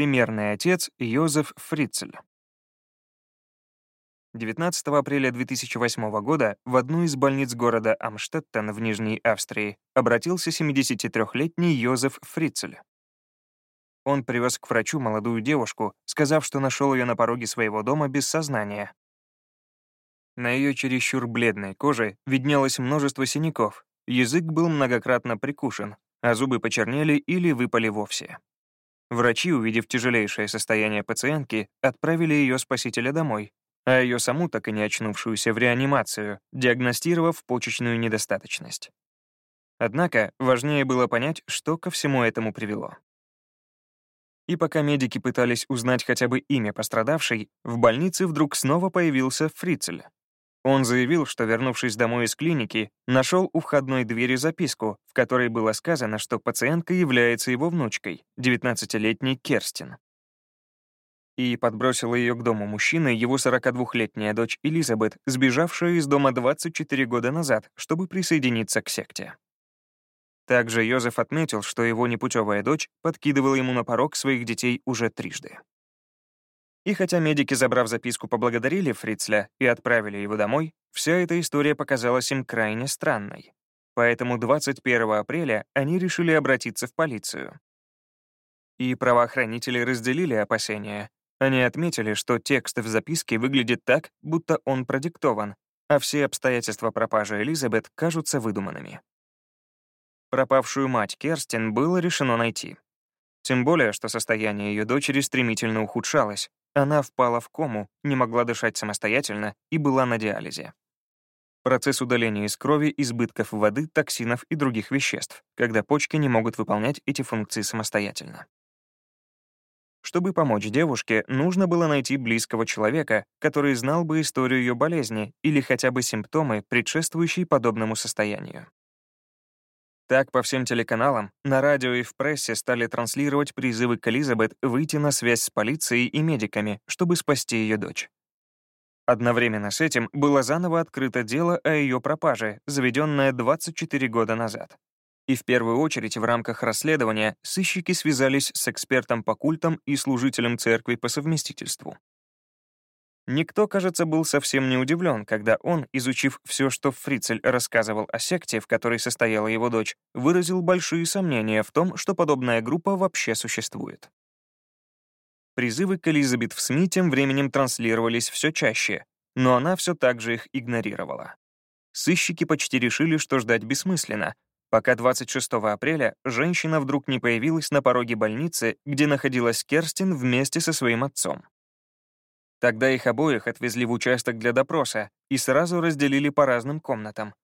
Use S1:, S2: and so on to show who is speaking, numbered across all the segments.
S1: примерный отец Йозеф Фрицель. 19 апреля 2008 года в одну из больниц города Амштеттен в Нижней Австрии обратился 73-летний Йозеф Фрицель. Он привез к врачу молодую девушку, сказав, что нашел ее на пороге своего дома без сознания. На ее чересчур бледной коже виднелось множество синяков, язык был многократно прикушен, а зубы почернели или выпали вовсе. Врачи, увидев тяжелейшее состояние пациентки, отправили ее спасителя домой, а ее саму, так и не очнувшуюся, в реанимацию, диагностировав почечную недостаточность. Однако важнее было понять, что ко всему этому привело. И пока медики пытались узнать хотя бы имя пострадавшей, в больнице вдруг снова появился Фрицель, он заявил, что, вернувшись домой из клиники, нашел у входной двери записку, в которой было сказано, что пациентка является его внучкой, 19-летней Керстин. И подбросила ее к дому мужчины его 42-летняя дочь Элизабет, сбежавшая из дома 24 года назад, чтобы присоединиться к секте. Также Йозеф отметил, что его непутевая дочь подкидывала ему на порог своих детей уже трижды. И хотя медики, забрав записку, поблагодарили Фрицля и отправили его домой, вся эта история показалась им крайне странной. Поэтому 21 апреля они решили обратиться в полицию. И правоохранители разделили опасения. Они отметили, что текст в записке выглядит так, будто он продиктован, а все обстоятельства пропажи Элизабет кажутся выдуманными. Пропавшую мать Керстин было решено найти. Тем более, что состояние ее дочери стремительно ухудшалось, она впала в кому, не могла дышать самостоятельно и была на диализе. Процесс удаления из крови избытков воды, токсинов и других веществ, когда почки не могут выполнять эти функции самостоятельно. Чтобы помочь девушке, нужно было найти близкого человека, который знал бы историю ее болезни или хотя бы симптомы, предшествующие подобному состоянию. Так по всем телеканалам, на радио и в прессе стали транслировать призывы к Элизабет выйти на связь с полицией и медиками, чтобы спасти ее дочь. Одновременно с этим было заново открыто дело о ее пропаже, заведенное 24 года назад. И в первую очередь в рамках расследования сыщики связались с экспертом по культам и служителем церкви по совместительству. Никто, кажется, был совсем не удивлен, когда он, изучив все, что Фрицель рассказывал о секте, в которой состояла его дочь, выразил большие сомнения в том, что подобная группа вообще существует. Призывы к Элизабет в СМИ тем временем транслировались все чаще, но она все так же их игнорировала. Сыщики почти решили, что ждать бессмысленно, пока 26 апреля женщина вдруг не появилась на пороге больницы, где находилась Керстин вместе со своим отцом. Тогда их обоих отвезли в участок для допроса и сразу разделили по разным комнатам.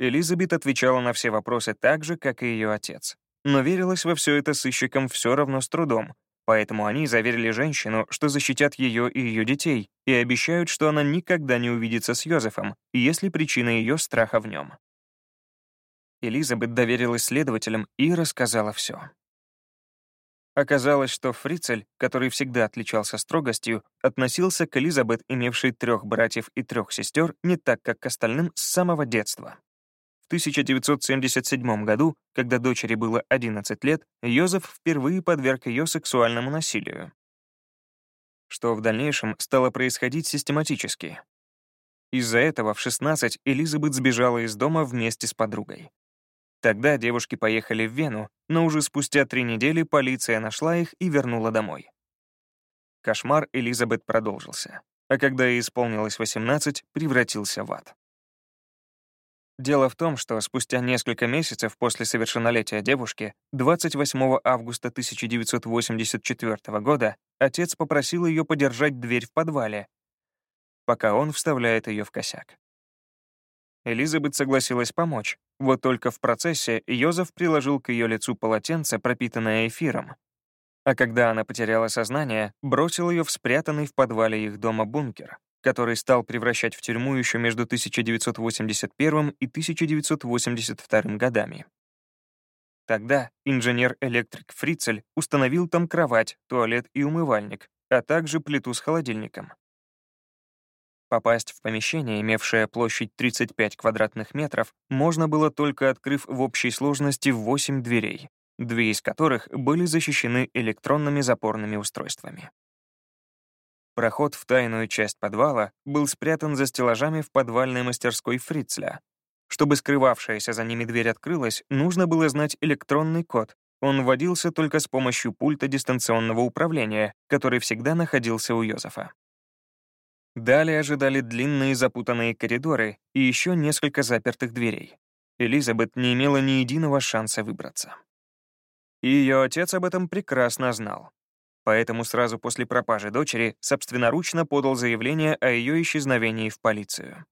S1: Элизабет отвечала на все вопросы так же, как и ее отец. Но верилась во все это сыщикам все равно с трудом, поэтому они заверили женщину, что защитят ее и ее детей, и обещают, что она никогда не увидится с Йозефом, если причина ее страха в нем. Элизабет доверилась следователям и рассказала все. Оказалось, что Фрицель, который всегда отличался строгостью, относился к Элизабет, имевшей трех братьев и трех сестер, не так, как к остальным с самого детства. В 1977 году, когда дочери было 11 лет, Йозеф впервые подверг ее сексуальному насилию, что в дальнейшем стало происходить систематически. Из-за этого в 16 Элизабет сбежала из дома вместе с подругой. Тогда девушки поехали в Вену, но уже спустя три недели полиция нашла их и вернула домой. Кошмар Элизабет продолжился, а когда ей исполнилось 18, превратился в ад. Дело в том, что спустя несколько месяцев после совершеннолетия девушки, 28 августа 1984 года, отец попросил ее подержать дверь в подвале, пока он вставляет ее в косяк. Элизабет согласилась помочь, вот только в процессе Йозеф приложил к ее лицу полотенце, пропитанное эфиром. А когда она потеряла сознание, бросил ее в спрятанный в подвале их дома бункер, который стал превращать в тюрьму еще между 1981 и 1982 годами. Тогда инженер-электрик Фрицель установил там кровать, туалет и умывальник, а также плиту с холодильником. Попасть в помещение, имевшее площадь 35 квадратных метров, можно было только открыв в общей сложности 8 дверей. две из которых были защищены электронными запорными устройствами. Проход в тайную часть подвала был спрятан за стеллажами в подвальной мастерской Фрицля. Чтобы скрывавшаяся за ними дверь открылась, нужно было знать электронный код. Он вводился только с помощью пульта дистанционного управления, который всегда находился у Йозефа. Далее ожидали длинные запутанные коридоры и еще несколько запертых дверей. Элизабет не имела ни единого шанса выбраться. И ее отец об этом прекрасно знал. Поэтому сразу после пропажи дочери собственноручно подал заявление о ее исчезновении в полицию.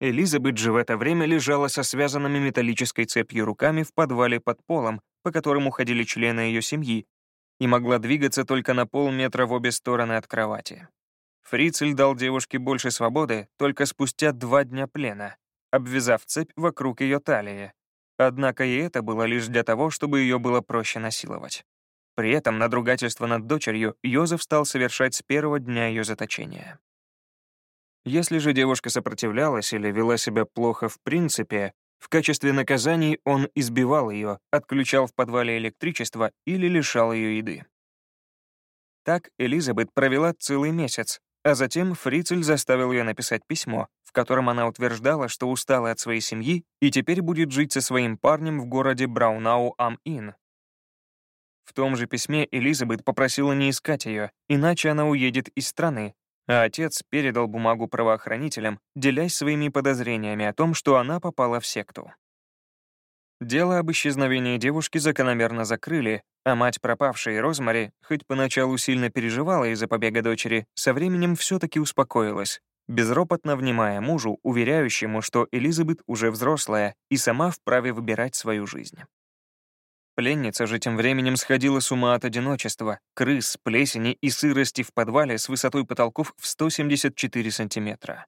S1: Элизабет же в это время лежала со связанными металлической цепью руками в подвале под полом, по которому ходили члены ее семьи, и могла двигаться только на полметра в обе стороны от кровати. Фрицель дал девушке больше свободы только спустя два дня плена, обвязав цепь вокруг ее талии. Однако и это было лишь для того, чтобы ее было проще насиловать. При этом надругательство над дочерью Йозеф стал совершать с первого дня ее заточения. Если же девушка сопротивлялась или вела себя плохо в принципе, в качестве наказаний он избивал ее, отключал в подвале электричество или лишал ее еды. Так Элизабет провела целый месяц, а затем Фрицель заставил ее написать письмо, в котором она утверждала, что устала от своей семьи и теперь будет жить со своим парнем в городе Браунау-Ам-Ин, в том же письме Элизабет попросила не искать ее, иначе она уедет из страны, а отец передал бумагу правоохранителям, делясь своими подозрениями о том, что она попала в секту. Дело об исчезновении девушки закономерно закрыли, а мать пропавшей Розмари, хоть поначалу сильно переживала из-за побега дочери, со временем все-таки успокоилась, безропотно внимая мужу, уверяющему, что Элизабет уже взрослая и сама вправе выбирать свою жизнь. Пленница же тем временем сходила с ума от одиночества, крыс, плесени и сырости в подвале с высотой потолков в 174 сантиметра.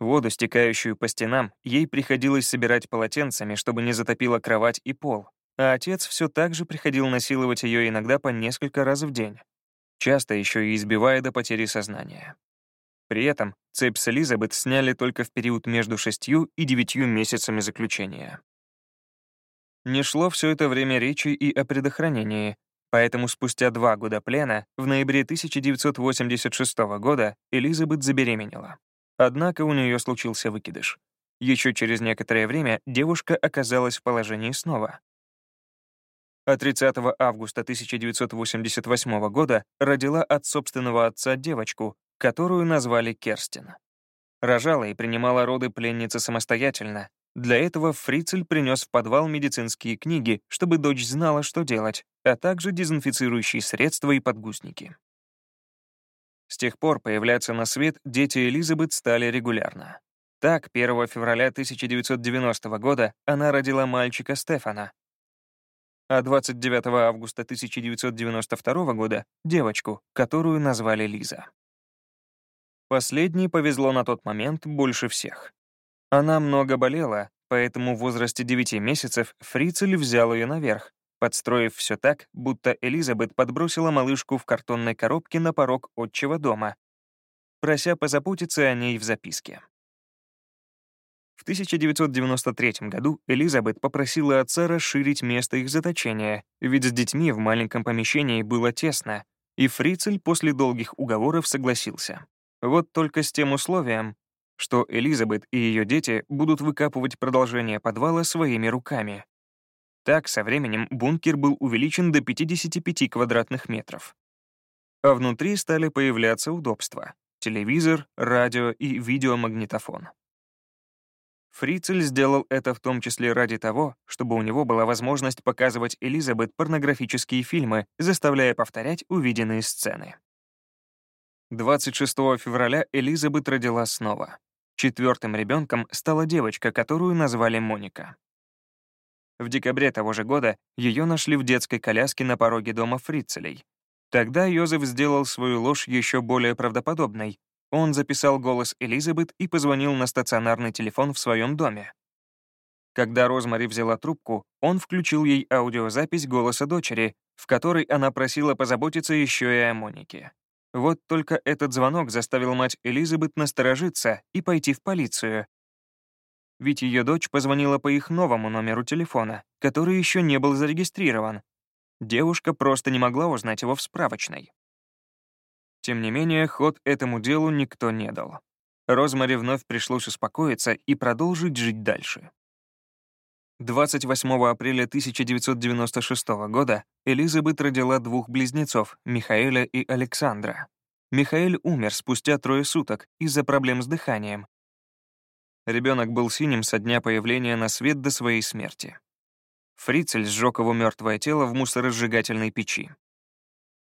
S1: Воду, стекающую по стенам, ей приходилось собирать полотенцами, чтобы не затопило кровать и пол, а отец все так же приходил насиловать ее иногда по несколько раз в день, часто еще и избивая до потери сознания. При этом цепь с Элизабет сняли только в период между шестью и девятью месяцами заключения. Не шло все это время речи и о предохранении, поэтому спустя два года плена, в ноябре 1986 года, Элизабет забеременела. Однако у нее случился выкидыш. Еще через некоторое время девушка оказалась в положении снова. А 30 августа 1988 года родила от собственного отца девочку, которую назвали Керстин. Рожала и принимала роды пленница самостоятельно, для этого Фрицель принес в подвал медицинские книги, чтобы дочь знала, что делать, а также дезинфицирующие средства и подгузники. С тех пор появляться на свет дети Элизабет стали регулярно. Так, 1 февраля 1990 года она родила мальчика Стефана, а 29 августа 1992 года — девочку, которую назвали Лиза. Последней повезло на тот момент больше всех. Она много болела, поэтому в возрасте 9 месяцев Фрицель взял ее наверх, подстроив все так, будто Элизабет подбросила малышку в картонной коробке на порог отчего дома, прося позаботиться о ней в записке. В 1993 году Элизабет попросила отца расширить место их заточения, ведь с детьми в маленьком помещении было тесно, и Фрицель после долгих уговоров согласился. Вот только с тем условием, что Элизабет и ее дети будут выкапывать продолжение подвала своими руками. Так, со временем бункер был увеличен до 55 квадратных метров. А внутри стали появляться удобства — телевизор, радио и видеомагнитофон. Фрицель сделал это в том числе ради того, чтобы у него была возможность показывать Элизабет порнографические фильмы, заставляя повторять увиденные сцены. 26 февраля Элизабет родила снова. Четвертым ребенком стала девочка, которую назвали Моника. В декабре того же года ее нашли в детской коляске на пороге дома Фрицелей. Тогда Йозеф сделал свою ложь еще более правдоподобной. Он записал голос Элизабет и позвонил на стационарный телефон в своем доме. Когда Розмари взяла трубку, он включил ей аудиозапись голоса дочери, в которой она просила позаботиться еще и о Монике. Вот только этот звонок заставил мать Элизабет насторожиться и пойти в полицию. Ведь ее дочь позвонила по их новому номеру телефона, который еще не был зарегистрирован, Девушка просто не могла узнать его в справочной. Тем не менее, ход этому делу никто не дал. Розмари вновь пришлось успокоиться и продолжить жить дальше. 28 апреля 1996 года Элизабет родила двух близнецов, Михаэля и Александра. Михаэль умер спустя трое суток из-за проблем с дыханием. Ребенок был синим со дня появления на свет до своей смерти. Фрицель сжег его мертвое тело в мусоросжигательной печи.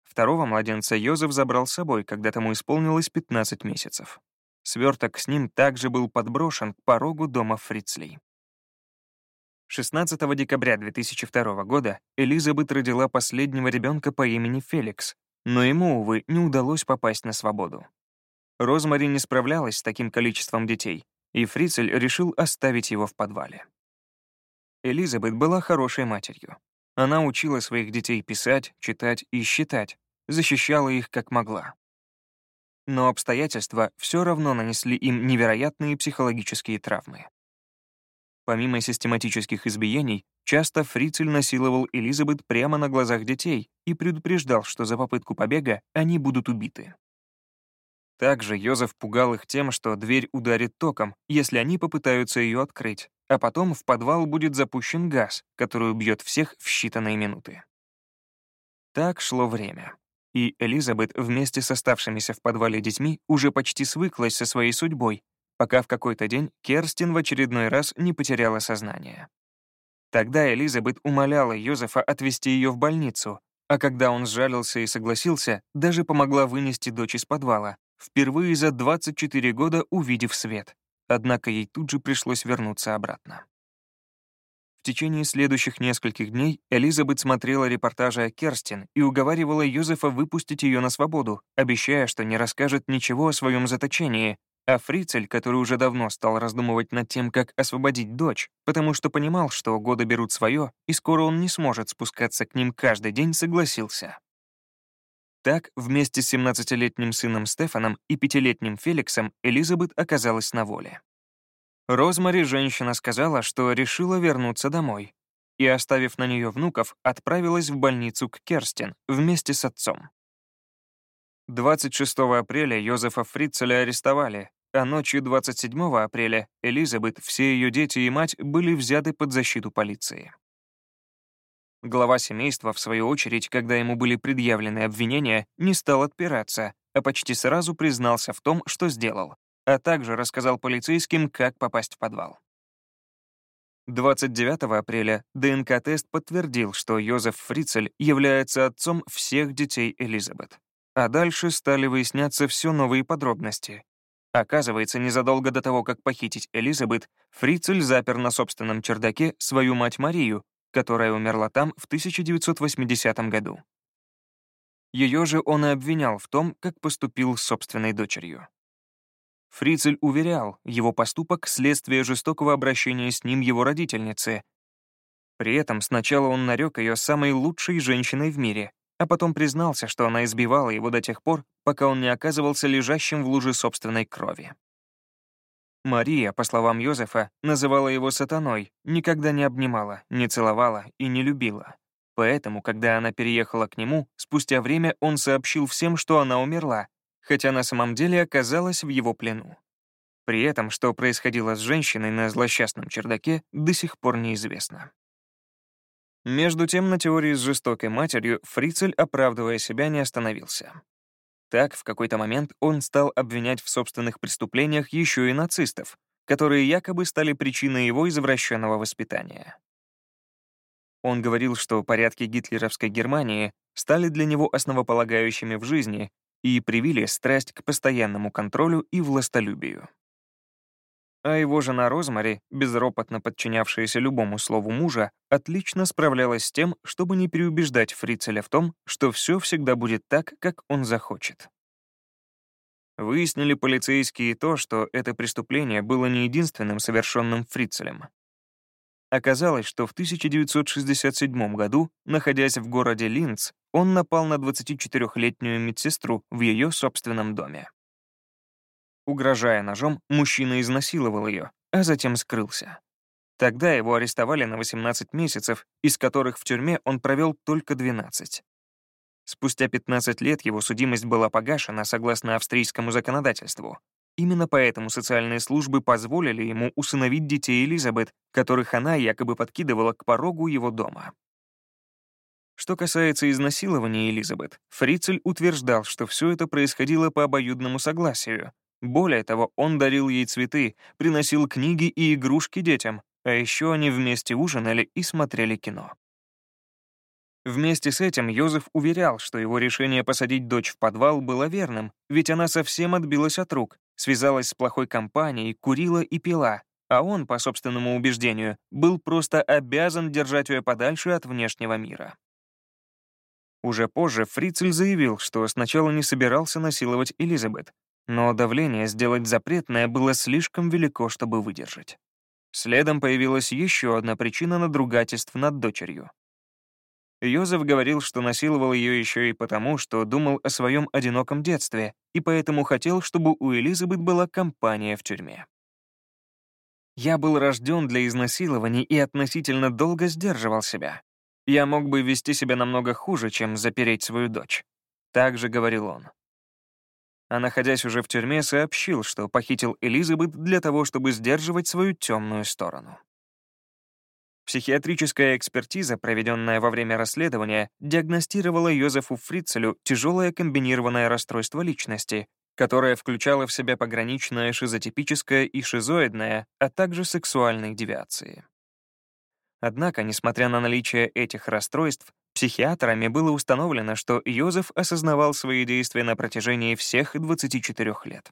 S1: Второго младенца Йозеф забрал с собой, когда тому исполнилось 15 месяцев. Сверток с ним также был подброшен к порогу дома Фрицлей. 16 декабря 2002 года Элизабет родила последнего ребенка по имени Феликс, но ему, увы, не удалось попасть на свободу. Розмари не справлялась с таким количеством детей, и Фрицель решил оставить его в подвале. Элизабет была хорошей матерью. Она учила своих детей писать, читать и считать, защищала их как могла. Но обстоятельства все равно нанесли им невероятные психологические травмы. Помимо систематических избиений, часто Фрицель насиловал Элизабет прямо на глазах детей и предупреждал, что за попытку побега они будут убиты. Также Йозеф пугал их тем, что дверь ударит током, если они попытаются ее открыть, а потом в подвал будет запущен газ, который убьет всех в считанные минуты. Так шло время. И Элизабет вместе с оставшимися в подвале детьми уже почти свыклась со своей судьбой пока в какой-то день Керстин в очередной раз не потеряла сознание. Тогда Элизабет умоляла Йозефа отвезти ее в больницу, а когда он сжалился и согласился, даже помогла вынести дочь из подвала, впервые за 24 года увидев свет. Однако ей тут же пришлось вернуться обратно. В течение следующих нескольких дней Элизабет смотрела репортажи о Керстин и уговаривала Юзефа выпустить ее на свободу, обещая, что не расскажет ничего о своем заточении, а Фрицель, который уже давно стал раздумывать над тем, как освободить дочь, потому что понимал, что годы берут свое, и скоро он не сможет спускаться к ним каждый день, согласился. Так, вместе с 17-летним сыном Стефаном и пятилетним Феликсом Элизабет оказалась на воле. Розмари женщина сказала, что решила вернуться домой, и, оставив на нее внуков, отправилась в больницу к Керстин вместе с отцом. 26 апреля Йозефа Фрицеля арестовали, а ночью 27 апреля Элизабет, все ее дети и мать были взяты под защиту полиции. Глава семейства, в свою очередь, когда ему были предъявлены обвинения, не стал отпираться, а почти сразу признался в том, что сделал, а также рассказал полицейским, как попасть в подвал. 29 апреля ДНК-тест подтвердил, что Йозеф Фрицель является отцом всех детей Элизабет. А дальше стали выясняться все новые подробности. Оказывается, незадолго до того, как похитить Элизабет, Фрицель запер на собственном чердаке свою мать Марию, которая умерла там в 1980 году. Ее же он и обвинял в том, как поступил с собственной дочерью. Фрицель уверял, его поступок — следствие жестокого обращения с ним его родительницы. При этом сначала он нарек ее самой лучшей женщиной в мире, а потом признался, что она избивала его до тех пор, пока он не оказывался лежащим в луже собственной крови. Мария, по словам Йозефа, называла его сатаной, никогда не обнимала, не целовала и не любила. Поэтому, когда она переехала к нему, спустя время он сообщил всем, что она умерла, хотя на самом деле оказалась в его плену. При этом, что происходило с женщиной на злосчастном чердаке, до сих пор неизвестно. Между тем, на теории с жестокой матерью Фрицель, оправдывая себя, не остановился. Так, в какой-то момент он стал обвинять в собственных преступлениях еще и нацистов, которые якобы стали причиной его извращенного воспитания. Он говорил, что порядки гитлеровской Германии стали для него основополагающими в жизни и привили страсть к постоянному контролю и властолюбию. А его жена Розмари, безропотно подчинявшаяся любому слову мужа, отлично справлялась с тем, чтобы не переубеждать Фрицеля в том, что все всегда будет так, как он захочет. Выяснили полицейские то, что это преступление было не единственным совершенным Фрицелем. Оказалось, что в 1967 году, находясь в городе Линц, он напал на 24-летнюю медсестру в ее собственном доме. Угрожая ножом, мужчина изнасиловал ее, а затем скрылся. Тогда его арестовали на 18 месяцев, из которых в тюрьме он провел только 12. Спустя 15 лет его судимость была погашена согласно австрийскому законодательству. Именно поэтому социальные службы позволили ему усыновить детей Элизабет, которых она якобы подкидывала к порогу его дома. Что касается изнасилования Элизабет, Фрицель утверждал, что все это происходило по обоюдному согласию. Более того, он дарил ей цветы, приносил книги и игрушки детям, а еще они вместе ужинали и смотрели кино. Вместе с этим Йозеф уверял, что его решение посадить дочь в подвал было верным, ведь она совсем отбилась от рук, связалась с плохой компанией, курила и пила, а он, по собственному убеждению, был просто обязан держать ее подальше от внешнего мира. Уже позже Фрицель заявил, что сначала не собирался насиловать Элизабет, но давление сделать запретное было слишком велико, чтобы выдержать. Следом появилась еще одна причина надругательств над дочерью. Йозеф говорил, что насиловал ее еще и потому, что думал о своем одиноком детстве, и поэтому хотел, чтобы у Элизабет была компания в тюрьме. «Я был рожден для изнасилований и относительно долго сдерживал себя. Я мог бы вести себя намного хуже, чем запереть свою дочь», — так же говорил он. А находясь уже в тюрьме, сообщил, что похитил Элизабет для того, чтобы сдерживать свою темную сторону. Психиатрическая экспертиза, проведенная во время расследования, диагностировала Йозефу Фрицелю тяжелое комбинированное расстройство личности, которое включало в себя пограничное шизотипическое и шизоидное, а также сексуальные девиации. Однако, несмотря на наличие этих расстройств, психиатрами было установлено, что Йозеф осознавал свои действия на протяжении всех 24 лет.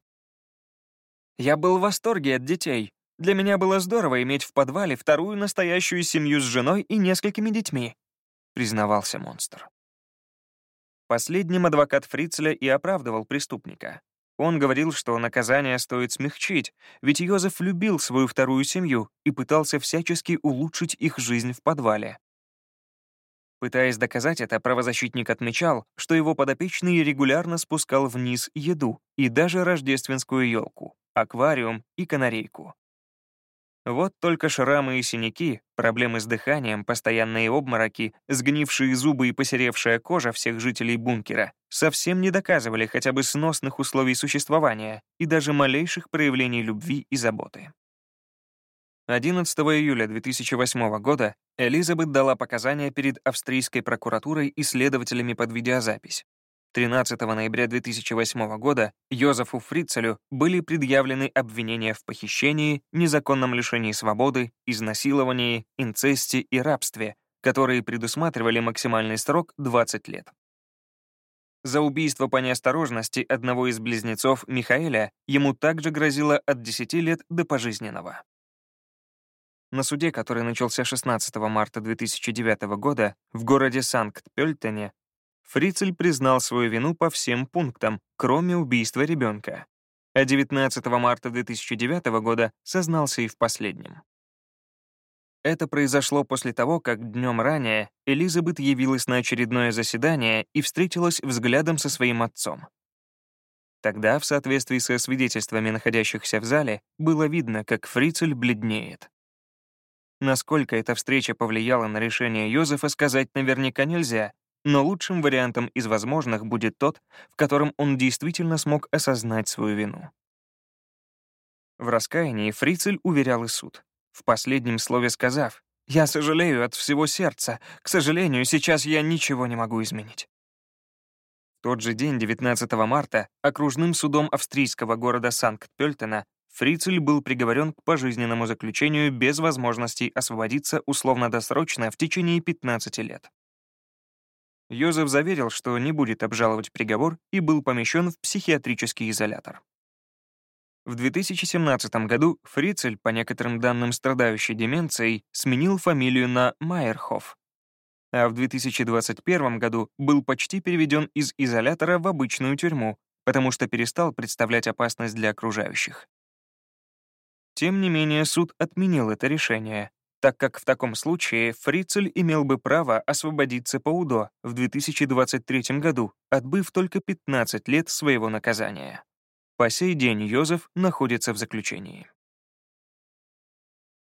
S1: «Я был в восторге от детей», для меня было здорово иметь в подвале вторую настоящую семью с женой и несколькими детьми», — признавался монстр. Последним адвокат Фрицеля и оправдывал преступника. Он говорил, что наказание стоит смягчить, ведь Йозеф любил свою вторую семью и пытался всячески улучшить их жизнь в подвале. Пытаясь доказать это, правозащитник отмечал, что его подопечный регулярно спускал вниз еду и даже рождественскую елку, аквариум и канарейку. Вот только шрамы и синяки, проблемы с дыханием, постоянные обмороки, сгнившие зубы и посеревшая кожа всех жителей бункера совсем не доказывали хотя бы сносных условий существования и даже малейших проявлений любви и заботы. 11 июля 2008 года Элизабет дала показания перед австрийской прокуратурой и следователями под видеозапись. 13 ноября 2008 года Йозефу Фрицелю были предъявлены обвинения в похищении, незаконном лишении свободы, изнасиловании, инцесте и рабстве, которые предусматривали максимальный срок 20 лет. За убийство по неосторожности одного из близнецов Михаэля ему также грозило от 10 лет до пожизненного. На суде, который начался 16 марта 2009 года в городе Санкт-Пельтене, Фрицель признал свою вину по всем пунктам, кроме убийства ребенка. А 19 марта 2009 года сознался и в последнем. Это произошло после того, как днем ранее Элизабет явилась на очередное заседание и встретилась взглядом со своим отцом. Тогда, в соответствии со свидетельствами находящихся в зале, было видно, как Фрицель бледнеет. Насколько эта встреча повлияла на решение Йозефа, сказать наверняка нельзя, но лучшим вариантом из возможных будет тот, в котором он действительно смог осознать свою вину. В раскаянии Фрицель уверял и суд, в последнем слове сказав, «Я сожалею от всего сердца. К сожалению, сейчас я ничего не могу изменить». В тот же день, 19 марта, окружным судом австрийского города Санкт-Пельтена Фрицель был приговорен к пожизненному заключению без возможности освободиться условно-досрочно в течение 15 лет. Йозеф заверил, что не будет обжаловать приговор и был помещен в психиатрический изолятор. В 2017 году Фрицель, по некоторым данным страдающий деменцией, сменил фамилию на Майерхоф, а в 2021 году был почти переведен из изолятора в обычную тюрьму, потому что перестал представлять опасность для окружающих. Тем не менее, суд отменил это решение, так как в таком случае Фрицель имел бы право освободиться по УДО в 2023 году, отбыв только 15 лет своего наказания. По сей день Йозеф находится в заключении.